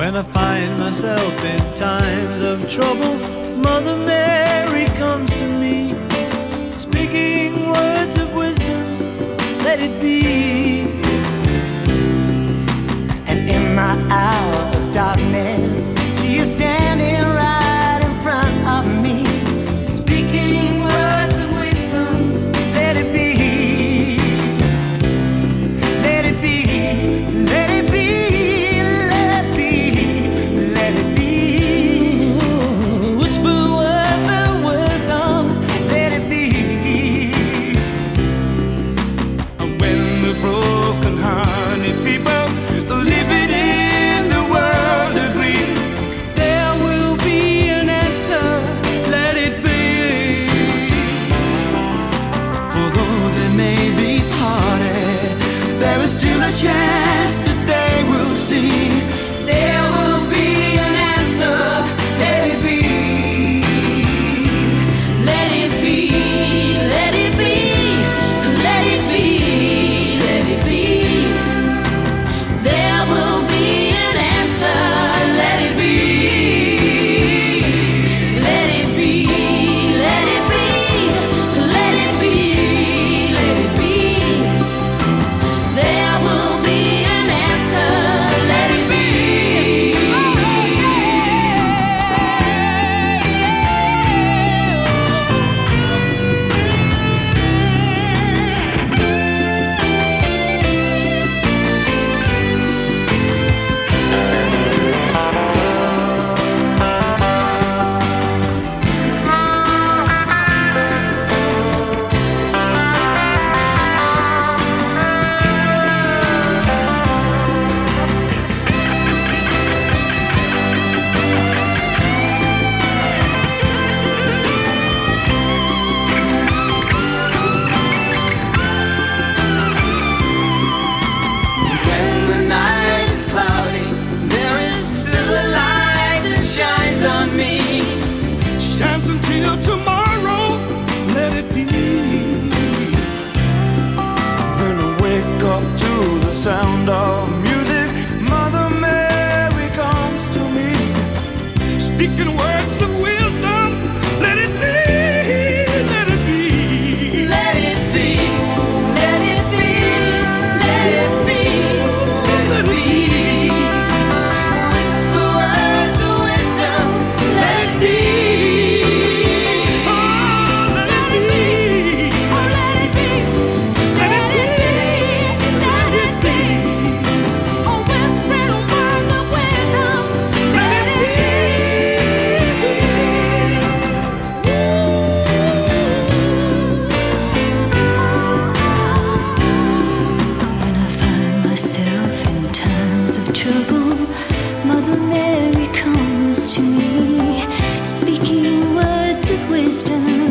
When I find myself in times of trouble, Mother Mary comes to me, speaking words of wisdom, let it be. There is still a chance that they will see. Mother Mary comes to me, speaking words of wisdom.